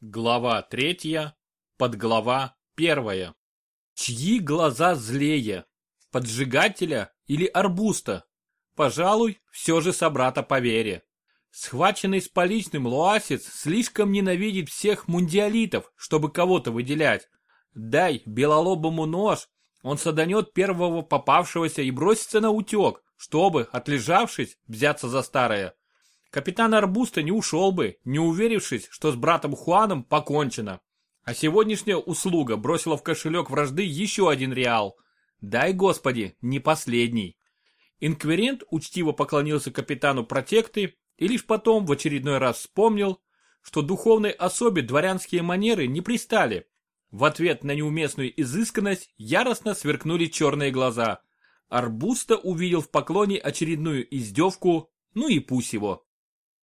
Глава третья, подглава первая. Чьи глаза злее, поджигателя или арбуста? Пожалуй, все же собрата по вере. Схваченный с поличным луасец слишком ненавидит всех мундиалитов, чтобы кого-то выделять. Дай белолобому нож, он саданет первого попавшегося и бросится на утек, чтобы, отлежавшись, взяться за старое. Капитан Арбуста не ушел бы, не уверившись, что с братом Хуаном покончено. А сегодняшняя услуга бросила в кошелек вражды еще один реал. Дай, Господи, не последний. Инквирент учтиво поклонился капитану протекты и лишь потом в очередной раз вспомнил, что духовной особе дворянские манеры не пристали. В ответ на неуместную изысканность яростно сверкнули черные глаза. Арбуста увидел в поклоне очередную издевку, ну и пусть его.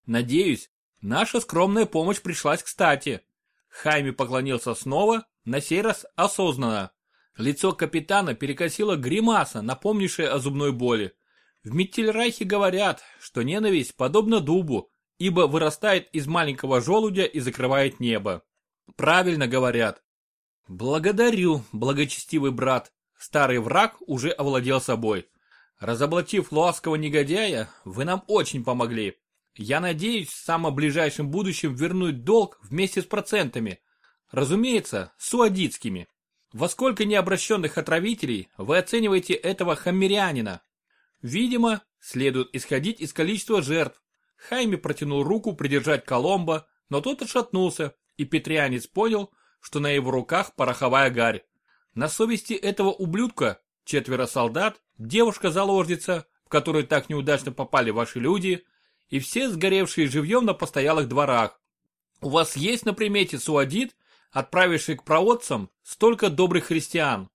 Надеюсь, наша скромная помощь пришлась кстати. Хайми поклонился снова, на сей раз осознанно. Лицо капитана перекосило гримаса, напомнившая о зубной боли. В Миттельрайхе говорят, что ненависть подобна дубу, ибо вырастает из маленького желудя и закрывает небо. Правильно говорят. Благодарю, благочестивый брат. Старый враг уже овладел собой. Разоблачив ласкового негодяя, вы нам очень помогли. Я надеюсь в самом ближайшем будущем вернуть долг вместе с процентами. Разумеется, суадитскими. Во сколько необращенных отравителей вы оцениваете этого хаммерянина? Видимо, следует исходить из количества жертв. Хайми протянул руку придержать Коломбо, но тот отшатнулся, и петрианец понял, что на его руках пороховая гарь. На совести этого ублюдка четверо солдат, девушка-заложница, в которую так неудачно попали ваши люди, и все сгоревшие живьем на постоялых дворах. У вас есть на примете суадит, отправивший к проводцам столько добрых христиан?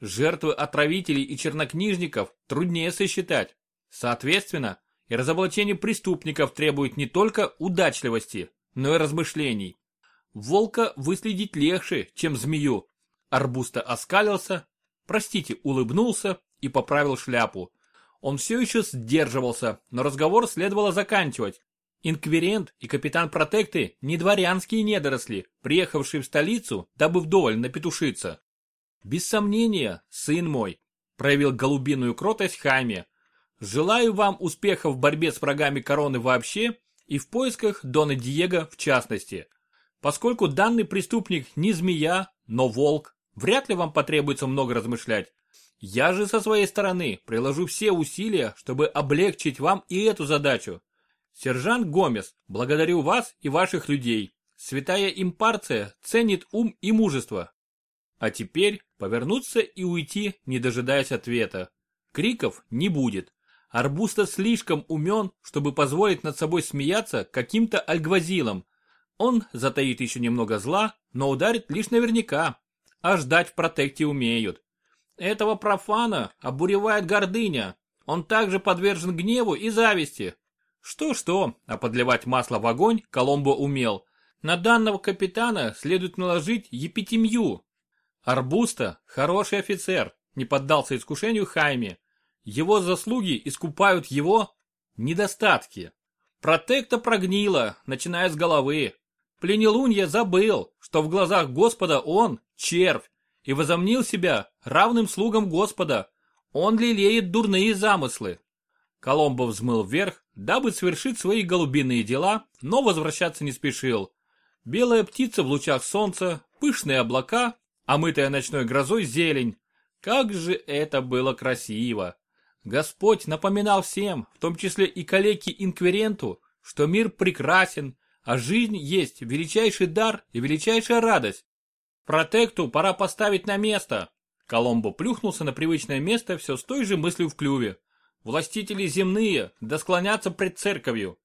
Жертвы отравителей и чернокнижников труднее сосчитать. Соответственно, и разоблачение преступников требует не только удачливости, но и размышлений. Волка выследить легче, чем змею. Арбуста оскалился, простите, улыбнулся и поправил шляпу. Он все еще сдерживался, но разговор следовало заканчивать. Инквирент и капитан протекты не дворянские недоросли, приехавшие в столицу, дабы вдоволь напетушиться. Без сомнения, сын мой, проявил голубиную кротость Хайме. Желаю вам успеха в борьбе с врагами короны вообще и в поисках Дона Диего в частности. Поскольку данный преступник не змея, но волк, вряд ли вам потребуется много размышлять. Я же со своей стороны приложу все усилия, чтобы облегчить вам и эту задачу. Сержант Гомес, благодарю вас и ваших людей. Святая импарция ценит ум и мужество. А теперь повернуться и уйти, не дожидаясь ответа. Криков не будет. Арбуста слишком умен, чтобы позволить над собой смеяться каким-то альгвазилом. Он затаит еще немного зла, но ударит лишь наверняка. А ждать в протекте умеют. Этого профана обуревает гордыня. Он также подвержен гневу и зависти. Что-что, а подливать масло в огонь Коломбо умел. На данного капитана следует наложить епитемью. Арбуста – хороший офицер, не поддался искушению Хайме. Его заслуги искупают его недостатки. Протекта прогнила, начиная с головы. Пленелунья забыл, что в глазах Господа он – червь, и возомнил себя равным слугам Господа. Он лелеет дурные замыслы. Коломбо взмыл вверх, дабы совершить свои голубиные дела, но возвращаться не спешил. Белая птица в лучах солнца, пышные облака, омытая ночной грозой зелень. Как же это было красиво! Господь напоминал всем, в том числе и коллеге-инквиренту, что мир прекрасен, а жизнь есть величайший дар и величайшая радость. Протекту пора поставить на место. Коломбо плюхнулся на привычное место все с той же мыслью в клюве. Властители земные, да склонятся пред церковью.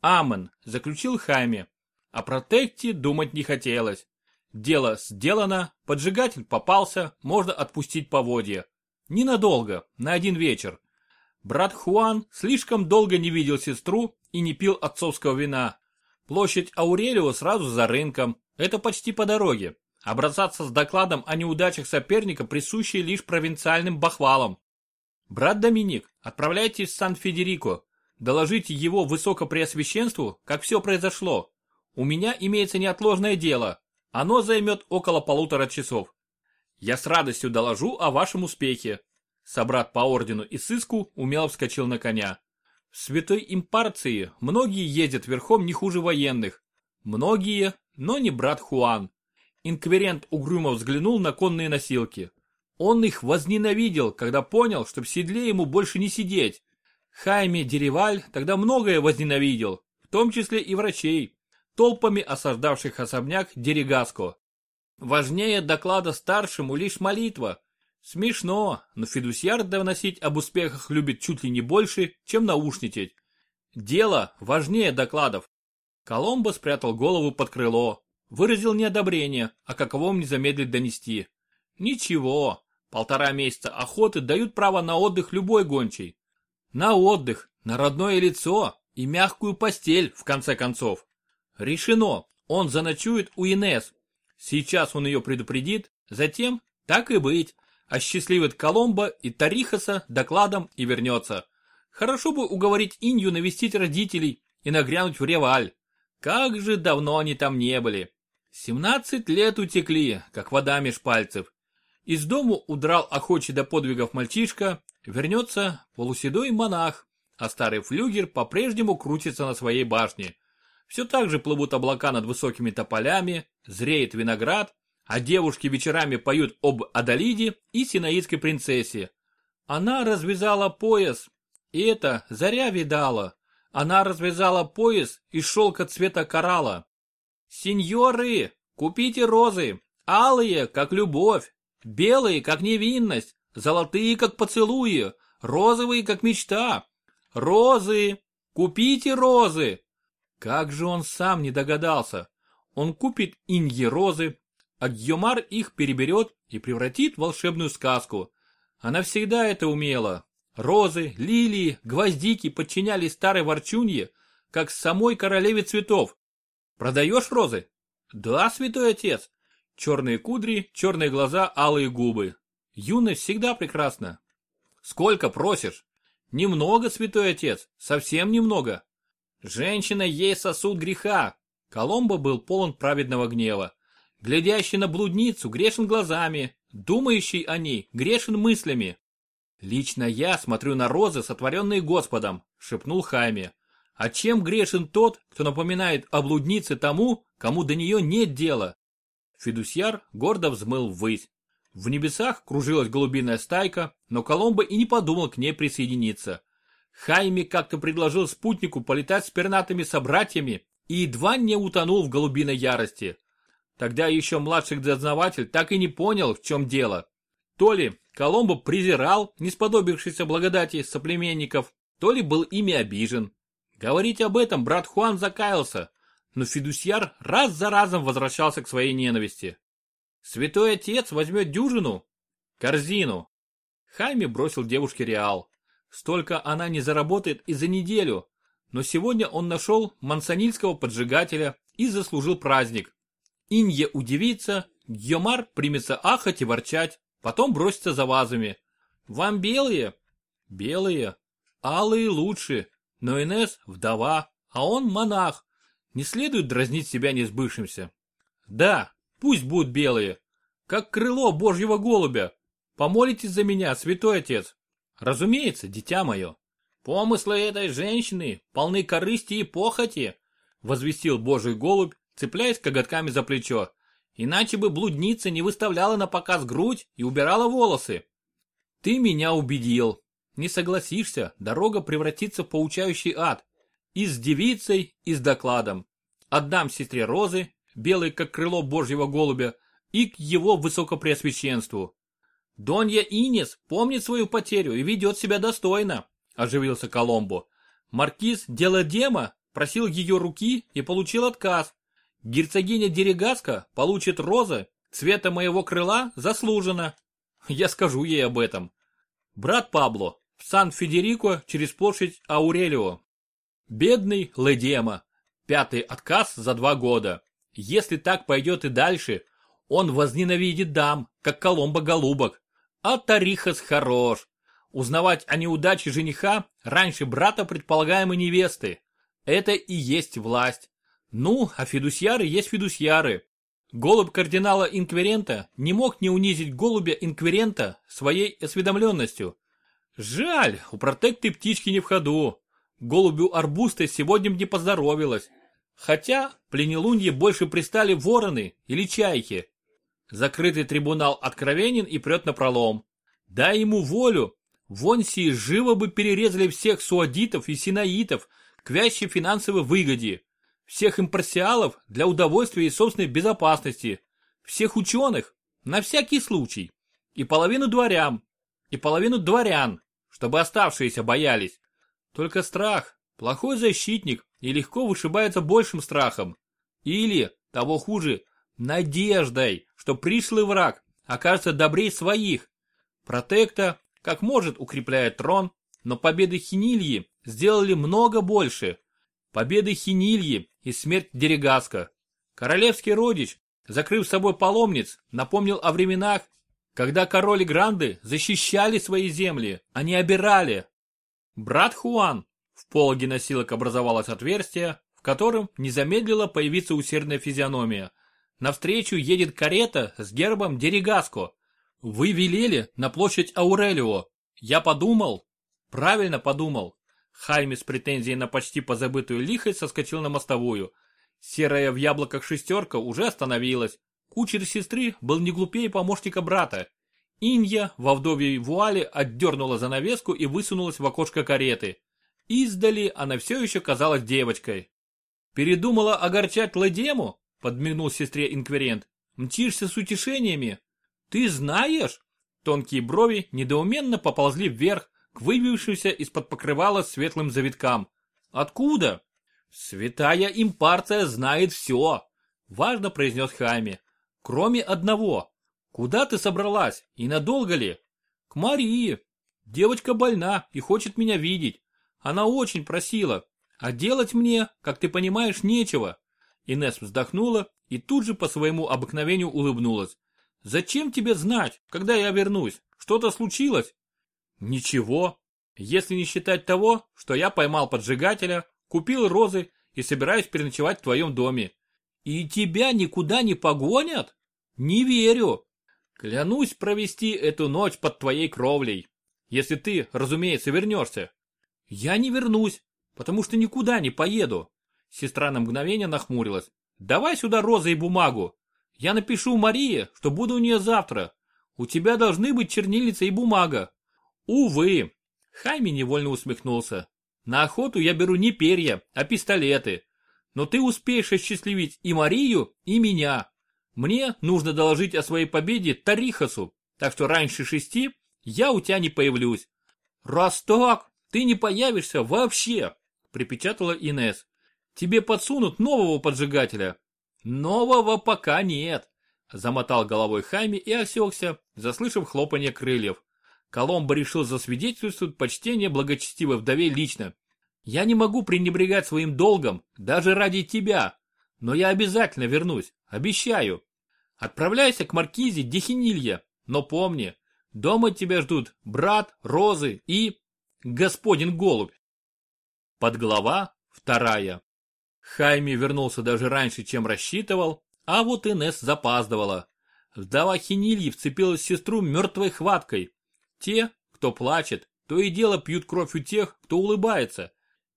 Амен, заключил Хайме. О протекте думать не хотелось. Дело сделано, поджигатель попался, можно отпустить поводья. Ненадолго, на один вечер. Брат Хуан слишком долго не видел сестру и не пил отцовского вина. Площадь Аурелио сразу за рынком, это почти по дороге. Обращаться с докладом о неудачах соперника присущие лишь провинциальным бахвалам. Брат Доминик, отправляйтесь в Сан-Федерико. Доложите его высокопреосвященству, как все произошло. У меня имеется неотложное дело. Оно займет около полутора часов. Я с радостью доложу о вашем успехе. Собрат по ордену и сыску умело вскочил на коня. В святой импарции многие ездят верхом не хуже военных. Многие, но не брат Хуан. Инквирент угрюмо взглянул на конные носилки. Он их возненавидел, когда понял, что в седле ему больше не сидеть. Хайме Дереваль тогда многое возненавидел, в том числе и врачей, толпами осаждавших особняк Дерегаско. Важнее доклада старшему лишь молитва. Смешно, но Федусьяр доносить об успехах любит чуть ли не больше, чем наушничать. Дело важнее докладов. Коломбо спрятал голову под крыло, выразил неодобрение, а каковом не замедлит донести. Ничего, полтора месяца охоты дают право на отдых любой гончей. На отдых, на родное лицо и мягкую постель, в конце концов. Решено, он заночует у Инес. Сейчас он ее предупредит, затем, так и быть, осчастливит Коломбо и Тарихаса докладом и вернется. Хорошо бы уговорить Инью навестить родителей и нагрянуть в Реваль. Как же давно они там не были. Семнадцать лет утекли, как вода меж пальцев. Из дому удрал охочий до подвигов мальчишка, вернется полуседой монах, а старый флюгер по-прежнему крутится на своей башне. Все так же плывут облака над высокими тополями, зреет виноград, а девушки вечерами поют об Адалиде и синаидской принцессе. Она развязала пояс, и это заря видала. Она развязала пояс из шелка цвета коралла. Сеньоры, купите розы, алые, как любовь, белые, как невинность, золотые, как поцелуи, розовые, как мечта. Розы, купите розы. Как же он сам не догадался. Он купит иньи розы, а Гьомар их переберет и превратит в волшебную сказку. Она всегда это умела. Розы, лилии, гвоздики подчинялись старой ворчунье, как самой королеве цветов. Продаешь розы? Да, святой отец. Черные кудри, черные глаза, алые губы. Юность всегда прекрасна. Сколько просишь? Немного, святой отец, совсем немного. Женщина есть сосуд греха. Коломбо был полон праведного гнева. Глядящий на блудницу грешен глазами, думающий о ней грешен мыслями. «Лично я смотрю на розы, сотворенные Господом», — шепнул Хайме. «А чем грешен тот, кто напоминает о блуднице тому, кому до нее нет дела?» Федусьяр гордо взмыл ввысь. В небесах кружилась голубиная стайка, но Коломбо и не подумал к ней присоединиться. Хайме как-то предложил спутнику полетать с пернатыми собратьями и едва не утонул в голубиной ярости. Тогда еще младший дознаватель так и не понял, в чем дело. То ли Коломбо презирал несподобившихся благодати соплеменников, то ли был ими обижен. Говорить об этом брат Хуан закаялся, но Федусьяр раз за разом возвращался к своей ненависти. Святой отец возьмет дюжину, корзину. Хайме бросил девушке реал. Столько она не заработает и за неделю, но сегодня он нашел мансонильского поджигателя и заслужил праздник. Инье удивится, Гьомар примется ахать и ворчать, Потом бросится за вазами. Вам белые? Белые. Алые лучше. Но Инес вдова, а он монах. Не следует дразнить себя несбывшимся. Да, пусть будут белые. Как крыло божьего голубя. Помолитесь за меня, святой отец. Разумеется, дитя мое. Помыслы этой женщины полны корысти и похоти, возвестил божий голубь, цепляясь коготками за плечо. Иначе бы блудница не выставляла на показ грудь и убирала волосы. Ты меня убедил. Не согласишься, дорога превратится в поучающий ад. И с девицей, и с докладом. Отдам сестре Розы, белой как крыло божьего голубя, и к его высокопреосвященству. Донья Инес помнит свою потерю и ведет себя достойно, оживился Коломбо. Маркиз Деладема просил ее руки и получил отказ. Герцогиня Дерегаска получит розы цвета моего крыла заслуженно. Я скажу ей об этом. Брат Пабло, Сан-Федерико через площадь Аурелио. Бедный Ледема. Пятый отказ за два года. Если так пойдет и дальше, он возненавидит дам, как Коломбо голубок. А Тарихас хорош. Узнавать о неудаче жениха раньше брата предполагаемой невесты. Это и есть власть. Ну, а фидусьяры есть фидусьяры. Голубь кардинала Инквирента не мог не унизить голубя Инквирента своей осведомленностью. Жаль, у протекты птички не в ходу. Голубю Арбуста сегодня не поздоровилось. Хотя пленелунье больше пристали вороны или чайки. Закрытый трибунал откровенен и прет на пролом. Дай ему волю, вонсии живо бы перерезали всех суадитов и синаитов к вящей финансовой выгоде всех импарсиалов для удовольствия и собственной безопасности, всех ученых на всякий случай, и половину дворян, и половину дворян, чтобы оставшиеся боялись. Только страх – плохой защитник и легко вышибается большим страхом. Или, того хуже, надеждой, что пришлый враг окажется добрей своих. Протекта, как может, укрепляет трон, но победы Хинильи сделали много больше. Победы Хинильи и смерть Дерегаска. Королевский родич, закрыв собой паломниц, напомнил о временах, когда короли Гранды защищали свои земли, не обирали. Брат Хуан, в пологе носилок образовалось отверстие, в котором не замедлила появиться усердная физиономия. Навстречу едет карета с гербом Дерегаско. Вы велели на площадь Аурелио. Я подумал, правильно подумал, Хайми с претензией на почти позабытую лихость соскочил на мостовую. Серая в яблоках шестерка уже остановилась. Кучер сестры был не глупее помощника брата. Инья во вдовьей вуале отдернула занавеску и высунулась в окошко кареты. Издали она все еще казалась девочкой. «Передумала огорчать Ладему?» – подмигнул сестре инквирент. «Мчишься с утешениями? Ты знаешь?» Тонкие брови недоуменно поползли вверх, к выбившимся из-под покрывала светлым завиткам. Откуда? Святая импарция знает все, важно произнес Хайме. Кроме одного. Куда ты собралась и надолго ли? К Марии. Девочка больна и хочет меня видеть. Она очень просила. А делать мне, как ты понимаешь, нечего. Инесс вздохнула и тут же по своему обыкновению улыбнулась. «Зачем тебе знать, когда я вернусь? Что-то случилось?» Ничего, если не считать того, что я поймал поджигателя, купил розы и собираюсь переночевать в твоем доме. И тебя никуда не погонят? Не верю. Клянусь провести эту ночь под твоей кровлей. Если ты, разумеется, вернешься. Я не вернусь, потому что никуда не поеду. Сестра на мгновение нахмурилась. Давай сюда розы и бумагу. Я напишу Марии, что буду у нее завтра. У тебя должны быть чернильница и бумага. Увы, Хайми невольно усмехнулся. На охоту я беру не перья, а пистолеты. Но ты успеешь осчастливить и Марию, и меня. Мне нужно доложить о своей победе Тарихасу, так что раньше шести я у тебя не появлюсь. Раз так, ты не появишься вообще, припечатала Инес. Тебе подсунут нового поджигателя. Нового пока нет, замотал головой Хайми и осекся, заслышав хлопанье крыльев. Коломбо решил засвидетельствовать почтение благочестивой вдове лично. Я не могу пренебрегать своим долгом, даже ради тебя. Но я обязательно вернусь, обещаю. Отправляйся к маркизе Дехинилья, но помни, дома тебя ждут брат, розы и... господин голубь. Подглава вторая. Хайми вернулся даже раньше, чем рассчитывал, а вот Инесс запаздывала. Вдова Хинильи вцепилась в сестру мертвой хваткой, те, кто плачет, то и дело пьют кровь у тех, кто улыбается.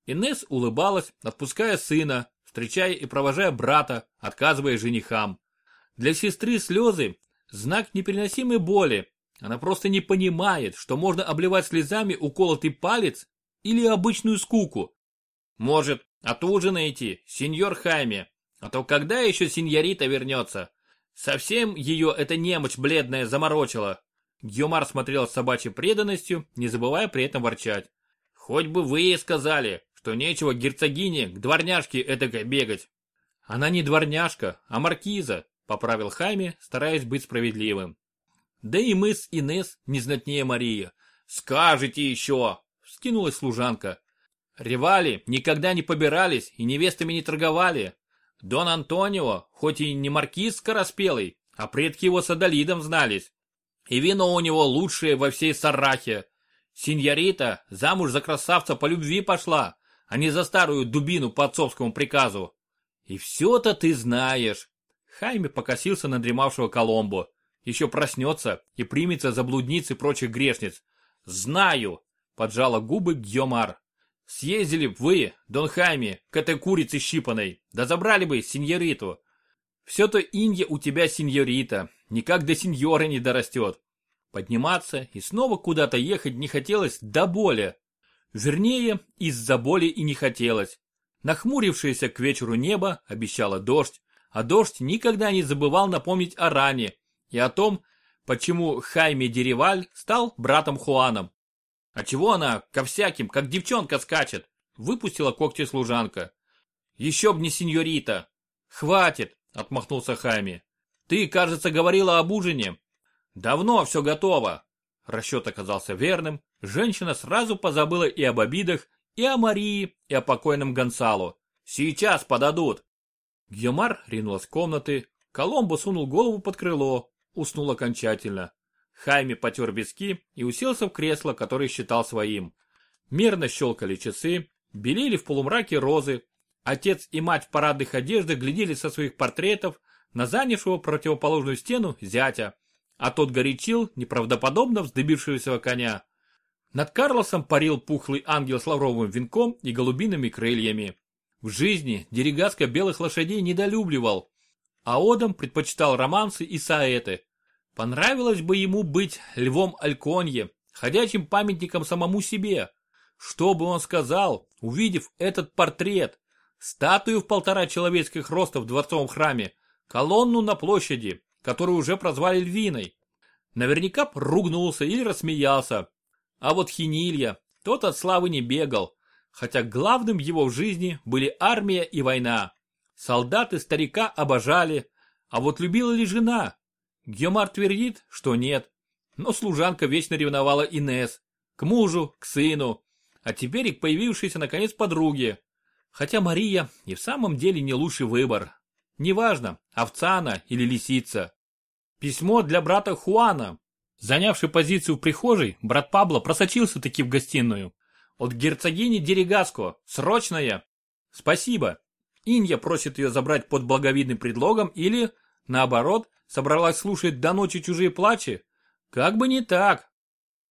Инес улыбалась, отпуская сына, встречая и провожая брата, отказывая женихам. Для сестры слезы – знак непереносимой боли. Она просто не понимает, что можно обливать слезами уколотый палец или обычную скуку. Может, отужинаете, сеньор Хайме, а то когда еще сеньорита вернется? Совсем ее эта немочь бледная заморочила. Гьомар смотрел с собачьей преданностью, не забывая при этом ворчать. Хоть бы вы и сказали, что нечего герцогине к дворняжке этакой бегать. Она не дворняжка, а маркиза, поправил Хайме, стараясь быть справедливым. Да и мы с Инес не знатнее Мария. Скажите еще, вскинулась служанка. Ревали никогда не побирались и невестами не торговали. Дон Антонио, хоть и не маркиз скороспелый, а предки его с Адалидом знались. И вино у него лучшее во всей Сарахе. Синьорита замуж за красавца по любви пошла, а не за старую дубину по отцовскому приказу. И все-то ты знаешь. Хайме покосился на дремавшего Коломбо. Еще проснется и примется за блудниц и прочих грешниц. Знаю, поджала губы Гьомар. Съездили б вы, Дон Хайме, к этой курице щипаной, да забрали бы сеньориту. Все-то инья у тебя сеньорита, никак до сеньора не дорастет. Подниматься и снова куда-то ехать не хотелось до боли. Вернее, из-за боли и не хотелось. Нахмурившееся к вечеру небо обещало дождь, а дождь никогда не забывал напомнить о ране и о том, почему Хайме Дереваль стал братом Хуаном. А чего она ко всяким, как девчонка скачет? Выпустила когти служанка. Еще б не сеньорита. Хватит, отмахнулся Хайме. Ты, кажется, говорила об ужине. Давно все готово. Расчет оказался верным. Женщина сразу позабыла и об обидах, и о Марии, и о покойном Гонсалу. Сейчас подадут. Гьомар ринулась в комнаты. Коломбо сунул голову под крыло. Уснул окончательно. Хайме потер виски и уселся в кресло, которое считал своим. Мерно щелкали часы, белели в полумраке розы. Отец и мать в парадных одеждах глядели со своих портретов на занявшего противоположную стену зятя, а тот горячил неправдоподобно вздыбившегося коня. Над Карлосом парил пухлый ангел с лавровым венком и голубиными крыльями. В жизни Дерегаско белых лошадей недолюбливал, а Одам предпочитал романсы и саэты. Понравилось бы ему быть львом Альконье, ходячим памятником самому себе. Что бы он сказал, увидев этот портрет, статую в полтора человеческих роста в дворцовом храме, колонну на площади, которую уже прозвали львиной. Наверняка ругнулся или рассмеялся. А вот Хинилья, тот от славы не бегал, хотя главным его в жизни были армия и война. Солдаты старика обожали, а вот любила ли жена? Гемар твердит, что нет. Но служанка вечно ревновала Инес. К мужу, к сыну. А теперь и к появившейся наконец подруге. Хотя Мария и в самом деле не лучший выбор. Неважно, овца она или лисица. Письмо для брата Хуана. Занявший позицию в прихожей, брат Пабло просочился таки в гостиную. От герцогини Дерегаско. Срочная. Спасибо. Инья просит ее забрать под благовидным предлогом или, наоборот, собралась слушать до ночи чужие плачи? Как бы не так.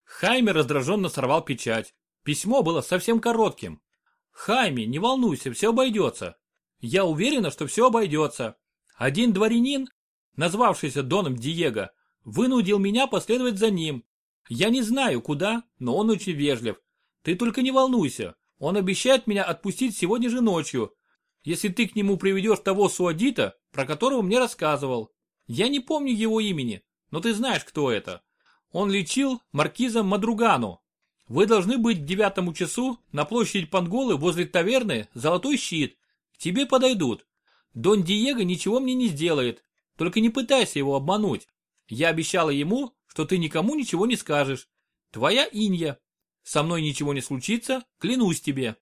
Хайме раздраженно сорвал печать. Письмо было совсем коротким. Хайме, не волнуйся, все обойдется. Я уверена, что все обойдется. Один дворянин, назвавшийся Доном Диего, вынудил меня последовать за ним. Я не знаю, куда, но он очень вежлив. Ты только не волнуйся, он обещает меня отпустить сегодня же ночью, если ты к нему приведешь того суадита, про которого мне рассказывал. Я не помню его имени, но ты знаешь, кто это. Он лечил маркиза Мадругану. Вы должны быть к девятому часу на площади Панголы возле таверны «Золотой щит». К тебе подойдут. Дон Диего ничего мне не сделает. Только не пытайся его обмануть. Я обещала ему, что ты никому ничего не скажешь. Твоя Инья. Со мной ничего не случится, клянусь тебе.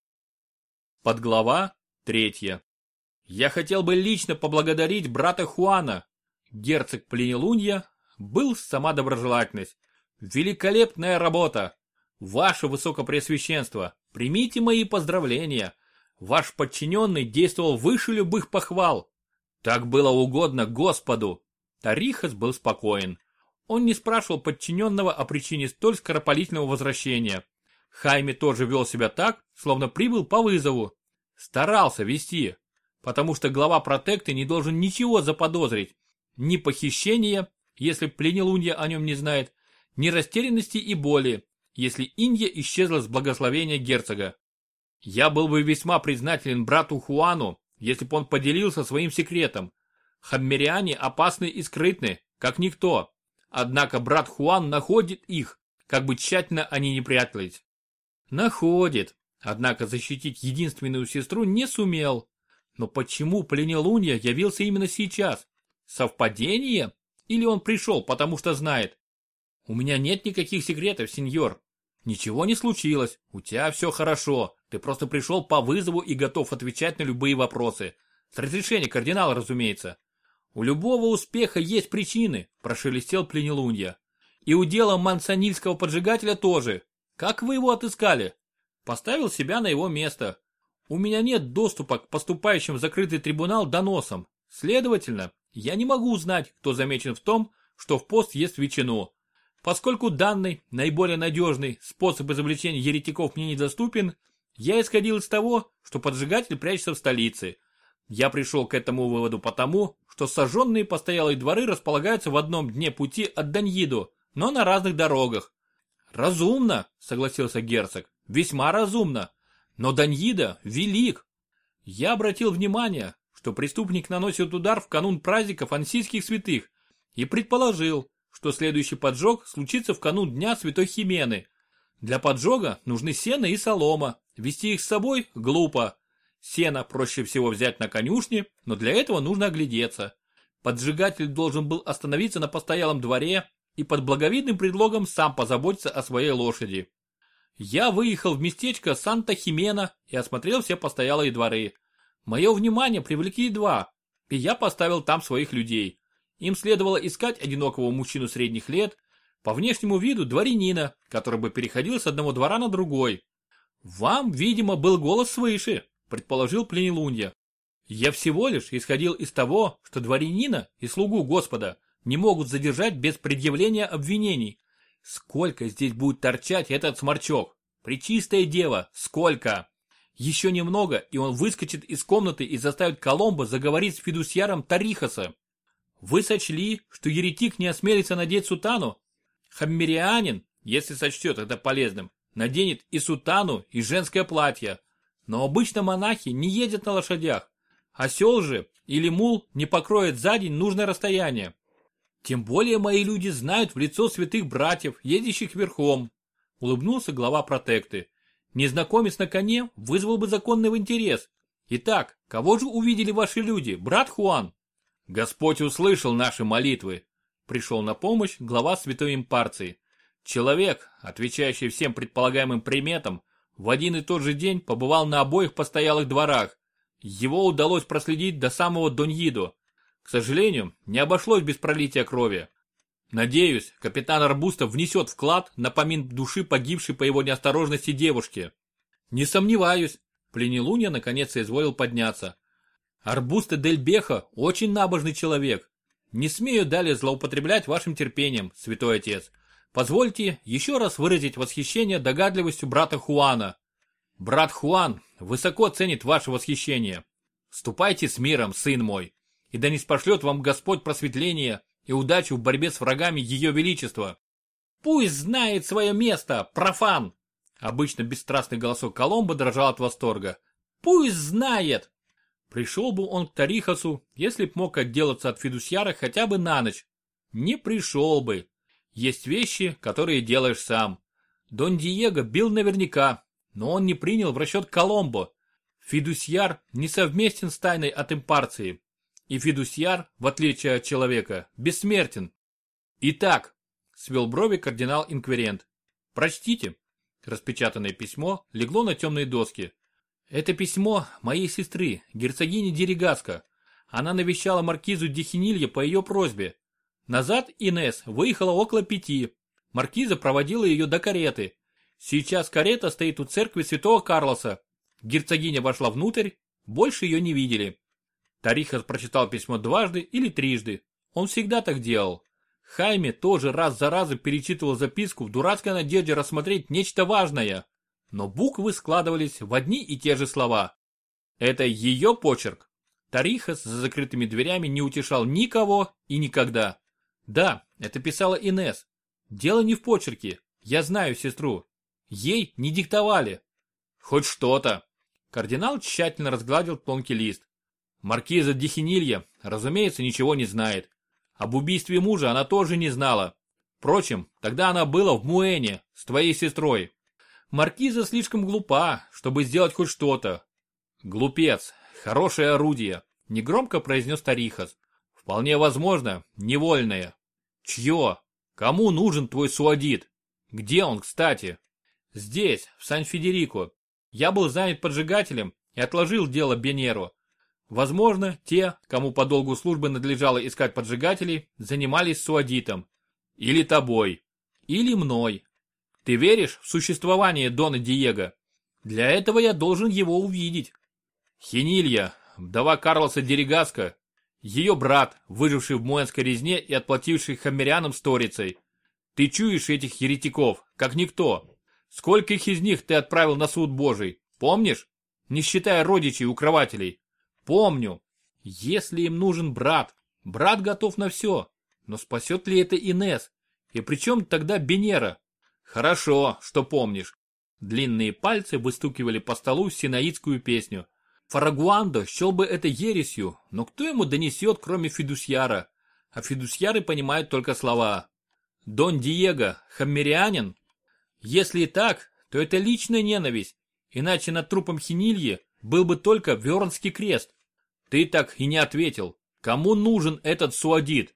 Подглава третья. Я хотел бы лично поблагодарить брата Хуана, Герцог Пленелунья был сама доброжелательность. Великолепная работа! Ваше Высокопреосвященство, примите мои поздравления. Ваш подчиненный действовал выше любых похвал. Так было угодно Господу. Тарихас был спокоен. Он не спрашивал подчиненного о причине столь скоропалительного возвращения. Хайме тоже вел себя так, словно прибыл по вызову. Старался вести, потому что глава протекты не должен ничего заподозрить, ни похищения, если пленелунья о нем не знает, ни растерянности и боли, если Индия исчезла с благословения герцога. Я был бы весьма признателен брату Хуану, если бы он поделился своим секретом. Хаммериане опасны и скрытны, как никто. Однако брат Хуан находит их, как бы тщательно они не прятались. Находит, однако защитить единственную сестру не сумел. Но почему пленелунья явился именно сейчас? Совпадение? Или он пришел, потому что знает? У меня нет никаких секретов, сеньор. Ничего не случилось, у тебя все хорошо. Ты просто пришел по вызову и готов отвечать на любые вопросы. С разрешения кардинала, разумеется. У любого успеха есть причины, прошелестел пленелунья. И у дела мансонильского поджигателя тоже. Как вы его отыскали? Поставил себя на его место. У меня нет доступа к поступающим в закрытый трибунал доносам. Следовательно, я не могу узнать, кто замечен в том, что в пост ест ветчину. Поскольку данный, наиболее надежный способ изобличения еретиков мне недоступен, я исходил из того, что поджигатель прячется в столице. Я пришел к этому выводу потому, что сожженные постоялые дворы располагаются в одном дне пути от Даньиду, но на разных дорогах. Разумно, согласился герцог, весьма разумно. Но Даньида велик. Я обратил внимание, что преступник наносит удар в канун праздников ансийских святых и предположил, что следующий поджог случится в канун Дня Святой Химены. Для поджога нужны сено и солома, вести их с собой глупо. Сено проще всего взять на конюшне, но для этого нужно оглядеться. Поджигатель должен был остановиться на постоялом дворе и под благовидным предлогом сам позаботиться о своей лошади. Я выехал в местечко Санта-Химена и осмотрел все постоялые дворы. Мое внимание привлекли два, и я поставил там своих людей. Им следовало искать одинокого мужчину средних лет, по внешнему виду дворянина, который бы переходил с одного двора на другой. Вам, видимо, был голос свыше, предположил Пленилунья. Я всего лишь исходил из того, что дворянина и слугу Господа не могут задержать без предъявления обвинений. Сколько здесь будет торчать этот сморчок? Пречистое дева, сколько? Еще немного, и он выскочит из комнаты и заставит Коломбо заговорить с фидусьяром Тарихаса. Вы сочли, что еретик не осмелится надеть сутану? Хаммерианин, если сочтет это полезным, наденет и сутану, и женское платье. Но обычно монахи не ездят на лошадях. Осел же или мул не покроет за день нужное расстояние. Тем более мои люди знают в лицо святых братьев, ездящих верхом. Улыбнулся глава протекты. Незнакомец на коне вызвал бы законный интерес. Итак, кого же увидели ваши люди, брат Хуан? Господь услышал наши молитвы. Пришел на помощь глава святой импарции. Человек, отвечающий всем предполагаемым приметам, в один и тот же день побывал на обоих постоялых дворах. Его удалось проследить до самого Доньидо. К сожалению, не обошлось без пролития крови. Надеюсь, капитан Арбустов внесет вклад на помин души погибшей по его неосторожности девушки. Не сомневаюсь. Пленелунья наконец изволил подняться. Арбусто дель Беха очень набожный человек. Не смею далее злоупотреблять вашим терпением, святой отец. Позвольте еще раз выразить восхищение догадливостью брата Хуана. Брат Хуан высоко ценит ваше восхищение. Ступайте с миром, сын мой, и да не спошлет вам Господь просветление и удачу в борьбе с врагами Ее Величества. Пусть знает свое место, профан! Обычно бесстрастный голосок Коломбо дрожал от восторга. Пусть знает! Пришел бы он к Тарихасу, если б мог отделаться от Федусьяра хотя бы на ночь. Не пришел бы. Есть вещи, которые делаешь сам. Дон Диего бил наверняка, но он не принял в расчет Коломбо. Фидусьяр не совместен с тайной от импарции. И Фидусьяр, в отличие от человека, бессмертен. Итак, свел брови кардинал-инквирент. Прочтите. Распечатанное письмо легло на темные доски. Это письмо моей сестры, герцогини Деригаска. Она навещала маркизу Дехинилья по ее просьбе. Назад Инес выехала около пяти. Маркиза проводила ее до кареты. Сейчас карета стоит у церкви святого Карлоса. Герцогиня вошла внутрь, больше ее не видели. Тарихас прочитал письмо дважды или трижды. Он всегда так делал. Хайме тоже раз за разом перечитывал записку в дурацкой надежде рассмотреть нечто важное. Но буквы складывались в одни и те же слова. Это ее почерк. Тарихас за закрытыми дверями не утешал никого и никогда. Да, это писала Инес. Дело не в почерке. Я знаю сестру. Ей не диктовали. Хоть что-то. Кардинал тщательно разгладил тонкий лист. Маркиза Дихинилья, разумеется, ничего не знает. Об убийстве мужа она тоже не знала. Впрочем, тогда она была в Муэне с твоей сестрой. Маркиза слишком глупа, чтобы сделать хоть что-то. Глупец, хорошее орудие, негромко произнес Тарихас. Вполне возможно, невольное. Чье? Кому нужен твой суадит? Где он, кстати? Здесь, в Сан-Федерико. Я был занят поджигателем и отложил дело Бенеру. Возможно, те, кому по долгу службы надлежало искать поджигателей, занимались суадитом. Или тобой. Или мной. Ты веришь в существование Дона Диего? Для этого я должен его увидеть. Хинилья, вдова Карлоса Дерегаска, ее брат, выживший в Муэнской резне и отплативший хаммерянам сторицей. Ты чуешь этих еретиков, как никто. Скольких из них ты отправил на суд Божий, помнишь? Не считая родичей укрывателей. Помню. Если им нужен брат, брат готов на все. Но спасет ли это Инес? И при чем тогда Бенера? Хорошо, что помнишь. Длинные пальцы выстукивали по столу синаидскую песню. Фарагуандо счел бы это ересью, но кто ему донесет, кроме Фидусьяра? А Фидусьяры понимают только слова. Дон Диего, хаммерианин? Если и так, то это личная ненависть, иначе над трупом Хинильи был бы только Вернский крест. Ты так и не ответил. Кому нужен этот суадит?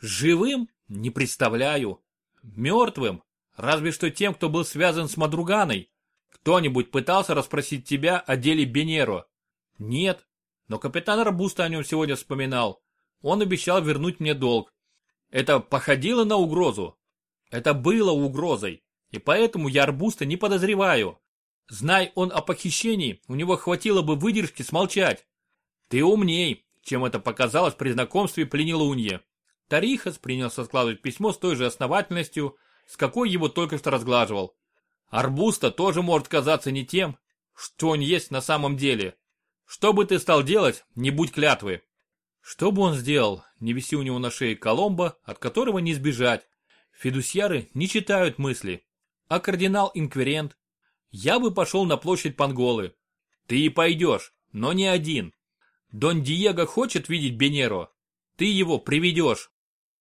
Живым? Не представляю. Мертвым? Разве что тем, кто был связан с Мадруганой. Кто-нибудь пытался расспросить тебя о деле Бенеро? Нет. Но капитан Арбуста о нем сегодня вспоминал. Он обещал вернуть мне долг. Это походило на угрозу? Это было угрозой. И поэтому я Арбуста не подозреваю. Знай он о похищении, у него хватило бы выдержки смолчать. Ты умней, чем это показалось при знакомстве пленилунье. Тарихас принялся складывать письмо с той же основательностью, с какой его только что разглаживал. Арбуста тоже может казаться не тем, что он есть на самом деле. Что бы ты стал делать, не будь клятвы. Что бы он сделал, не виси у него на шее Коломбо, от которого не сбежать. Федусьяры не читают мысли. А кардинал-инквирент? Я бы пошел на площадь Панголы. Ты и пойдешь, но не один. Дон Диего хочет видеть Бенеро. Ты его приведешь.